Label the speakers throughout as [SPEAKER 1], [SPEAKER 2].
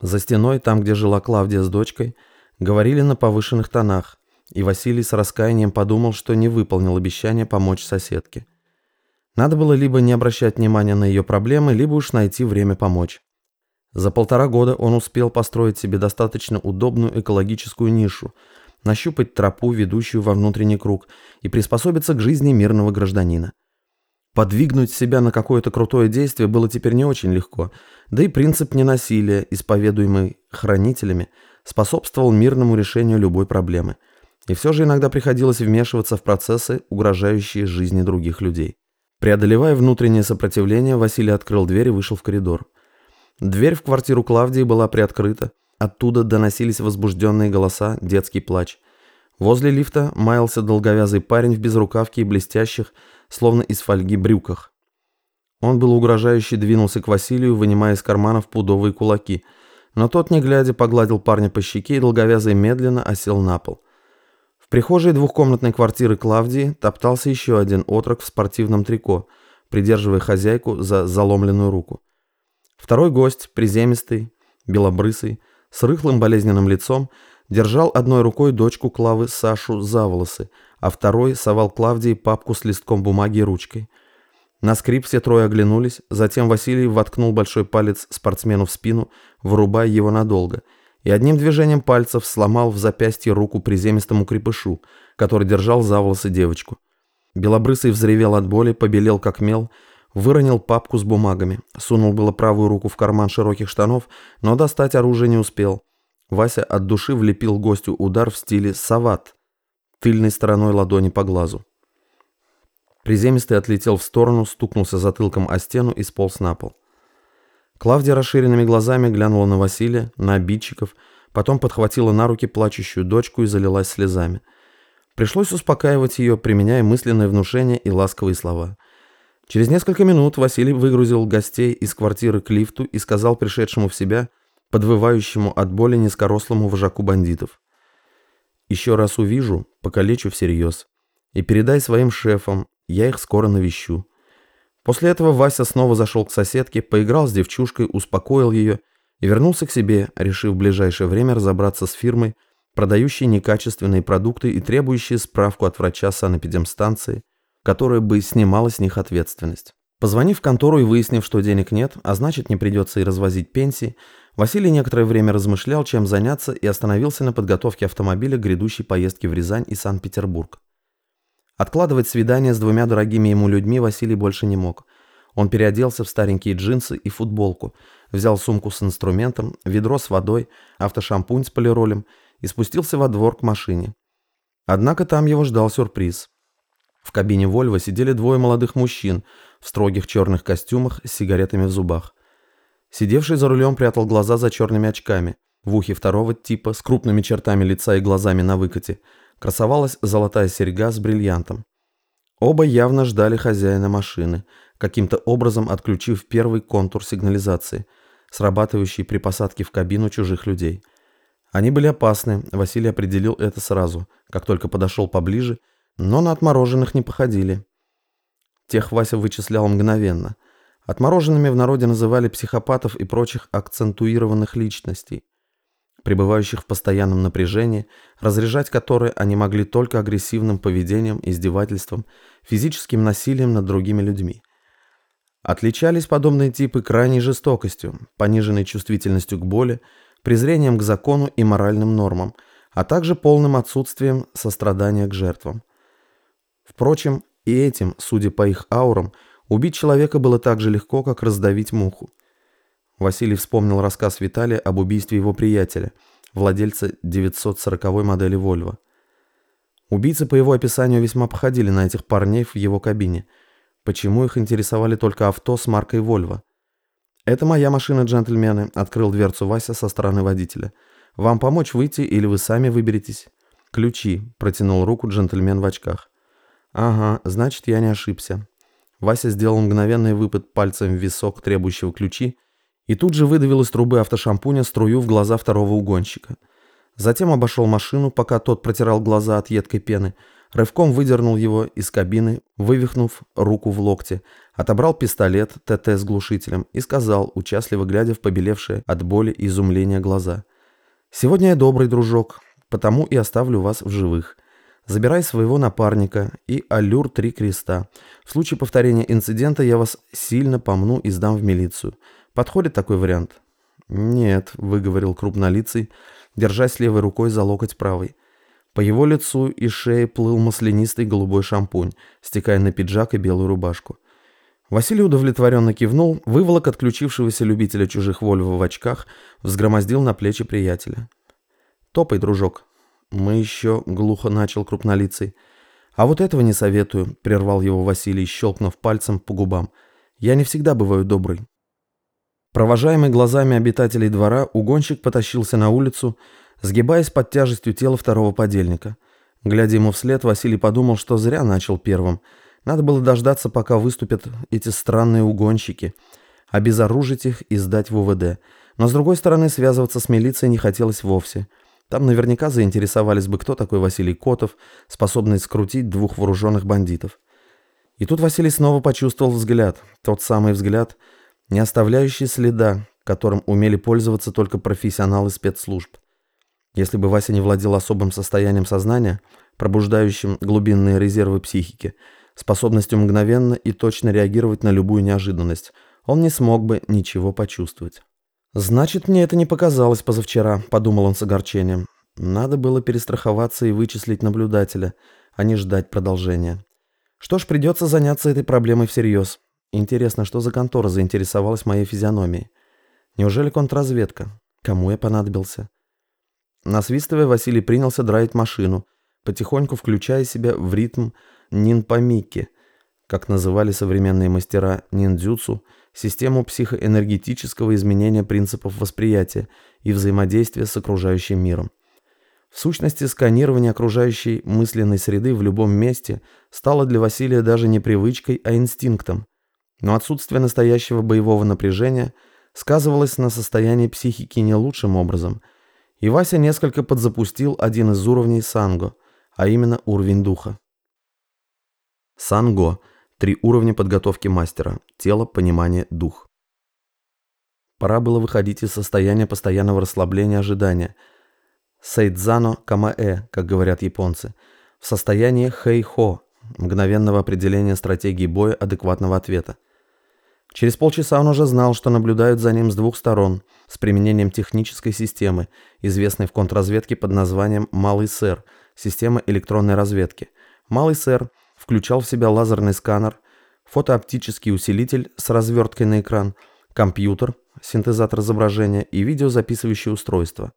[SPEAKER 1] За стеной, там, где жила Клавдия с дочкой, говорили на повышенных тонах, и Василий с раскаянием подумал, что не выполнил обещание помочь соседке. Надо было либо не обращать внимания на ее проблемы, либо уж найти время помочь. За полтора года он успел построить себе достаточно удобную экологическую нишу, нащупать тропу, ведущую во внутренний круг, и приспособиться к жизни мирного гражданина. Подвигнуть себя на какое-то крутое действие было теперь не очень легко, да и принцип ненасилия, исповедуемый хранителями, способствовал мирному решению любой проблемы. И все же иногда приходилось вмешиваться в процессы, угрожающие жизни других людей. Преодолевая внутреннее сопротивление, Василий открыл дверь и вышел в коридор. Дверь в квартиру Клавдии была приоткрыта. Оттуда доносились возбужденные голоса, детский плач. Возле лифта маялся долговязый парень в безрукавке и блестящих, словно из фольги брюках. Он был угрожающе двинулся к Василию, вынимая из карманов пудовые кулаки. Но тот, не глядя, погладил парня по щеке и долговязый медленно осел на пол прихожей двухкомнатной квартиры Клавдии топтался еще один отрок в спортивном трико, придерживая хозяйку за заломленную руку. Второй гость, приземистый, белобрысый, с рыхлым болезненным лицом, держал одной рукой дочку Клавы Сашу за волосы, а второй совал Клавдии папку с листком бумаги и ручкой. На скрип все трое оглянулись, затем Василий воткнул большой палец спортсмену в спину, вырубая его надолго – и одним движением пальцев сломал в запястье руку приземистому крепышу, который держал за волосы девочку. Белобрысый взревел от боли, побелел как мел, выронил папку с бумагами, сунул было правую руку в карман широких штанов, но достать оружие не успел. Вася от души влепил гостю удар в стиле «сават», тыльной стороной ладони по глазу. Приземистый отлетел в сторону, стукнулся затылком о стену и сполз на пол. Клавдия расширенными глазами глянула на Василия, на обидчиков, потом подхватила на руки плачущую дочку и залилась слезами. Пришлось успокаивать ее, применяя мысленное внушение и ласковые слова. Через несколько минут Василий выгрузил гостей из квартиры к лифту и сказал пришедшему в себя, подвывающему от боли низкорослому вожаку бандитов. «Еще раз увижу, покалечу всерьез. И передай своим шефам, я их скоро навещу. После этого Вася снова зашел к соседке, поиграл с девчушкой, успокоил ее и вернулся к себе, решив в ближайшее время разобраться с фирмой, продающей некачественные продукты и требующей справку от врача санэпидемстанции, которая бы снимала с них ответственность. Позвонив в контору и выяснив, что денег нет, а значит не придется и развозить пенсии, Василий некоторое время размышлял, чем заняться и остановился на подготовке автомобиля к грядущей поездке в Рязань и Санкт-Петербург. Откладывать свидание с двумя дорогими ему людьми Василий больше не мог. Он переоделся в старенькие джинсы и футболку, взял сумку с инструментом, ведро с водой, автошампунь с полиролем и спустился во двор к машине. Однако там его ждал сюрприз. В кабине «Вольво» сидели двое молодых мужчин в строгих черных костюмах с сигаретами в зубах. Сидевший за рулем прятал глаза за черными очками. В ухе второго типа, с крупными чертами лица и глазами на выкате, красовалась золотая серьга с бриллиантом. Оба явно ждали хозяина машины, каким-то образом отключив первый контур сигнализации, срабатывающий при посадке в кабину чужих людей. Они были опасны, Василий определил это сразу, как только подошел поближе, но на отмороженных не походили. Тех Вася вычислял мгновенно. Отмороженными в народе называли психопатов и прочих акцентуированных личностей пребывающих в постоянном напряжении, разряжать которое они могли только агрессивным поведением, издевательством, физическим насилием над другими людьми. Отличались подобные типы крайней жестокостью, пониженной чувствительностью к боли, презрением к закону и моральным нормам, а также полным отсутствием сострадания к жертвам. Впрочем, и этим, судя по их аурам, убить человека было так же легко, как раздавить муху. Василий вспомнил рассказ Виталия об убийстве его приятеля, владельца 940 модели Volvo. Убийцы по его описанию весьма походили на этих парней в его кабине. Почему их интересовали только авто с маркой Volvo? «Это моя машина, джентльмены», — открыл дверцу Вася со стороны водителя. «Вам помочь выйти или вы сами выберетесь?» «Ключи», — протянул руку джентльмен в очках. «Ага, значит, я не ошибся». Вася сделал мгновенный выпад пальцем в висок требующего ключи, и тут же выдавил из трубы автошампуня струю в глаза второго угонщика. Затем обошел машину, пока тот протирал глаза от едкой пены, рывком выдернул его из кабины, вывихнув руку в локте, отобрал пистолет ТТ с глушителем и сказал, участливо глядя в побелевшие от боли и изумления глаза. «Сегодня я добрый дружок, потому и оставлю вас в живых. Забирай своего напарника и аллюр три креста. В случае повторения инцидента я вас сильно помну и сдам в милицию. Подходит такой вариант?» «Нет», — выговорил крупнолицый, держась левой рукой за локоть правой. По его лицу и шее плыл маслянистый голубой шампунь, стекая на пиджак и белую рубашку. Василий удовлетворенно кивнул, выволок отключившегося любителя чужих Вольво в очках, взгромоздил на плечи приятеля. «Топай, дружок». «Мы еще...» — глухо начал крупнолицый. «А вот этого не советую», — прервал его Василий, щелкнув пальцем по губам. «Я не всегда бываю добрый». Провожаемый глазами обитателей двора, угонщик потащился на улицу, сгибаясь под тяжестью тела второго подельника. Глядя ему вслед, Василий подумал, что зря начал первым. Надо было дождаться, пока выступят эти странные угонщики, обезоружить их и сдать в УВД. Но, с другой стороны, связываться с милицией не хотелось вовсе. Там наверняка заинтересовались бы, кто такой Василий Котов, способный скрутить двух вооруженных бандитов. И тут Василий снова почувствовал взгляд, тот самый взгляд, не оставляющий следа, которым умели пользоваться только профессионалы спецслужб. Если бы Вася не владел особым состоянием сознания, пробуждающим глубинные резервы психики, способностью мгновенно и точно реагировать на любую неожиданность, он не смог бы ничего почувствовать. «Значит, мне это не показалось позавчера», — подумал он с огорчением. «Надо было перестраховаться и вычислить наблюдателя, а не ждать продолжения. Что ж, придется заняться этой проблемой всерьез. Интересно, что за контора заинтересовалась моей физиономией? Неужели контрразведка? Кому я понадобился?» Насвистывая, Василий принялся драить машину, потихоньку включая себя в ритм нинпамики, как называли современные мастера ниндзюцу, систему психоэнергетического изменения принципов восприятия и взаимодействия с окружающим миром. В сущности, сканирование окружающей мысленной среды в любом месте стало для Василия даже не привычкой, а инстинктом. Но отсутствие настоящего боевого напряжения сказывалось на состоянии психики не лучшим образом – и Вася несколько подзапустил один из уровней Санго, а именно уровень духа. Санго – три уровня подготовки мастера – тело, понимание, дух. Пора было выходить из состояния постоянного расслабления ожидания. Сейдзано камаэ, как говорят японцы, в состоянии хэй-хо – мгновенного определения стратегии боя адекватного ответа. Через полчаса он уже знал, что наблюдают за ним с двух сторон, с применением технической системы, известной в контрразведке под названием «Малый сэр» – система электронной разведки. «Малый сэр» включал в себя лазерный сканер, фотооптический усилитель с разверткой на экран, компьютер, синтезатор изображения и видеозаписывающее устройство.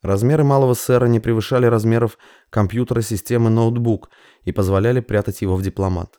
[SPEAKER 1] Размеры малого сэра не превышали размеров компьютера системы ноутбук и позволяли прятать его в дипломат.